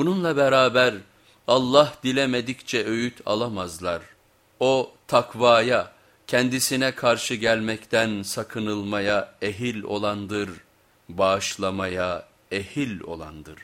Bununla beraber Allah dilemedikçe öğüt alamazlar. O takvaya, kendisine karşı gelmekten sakınılmaya ehil olandır, bağışlamaya ehil olandır.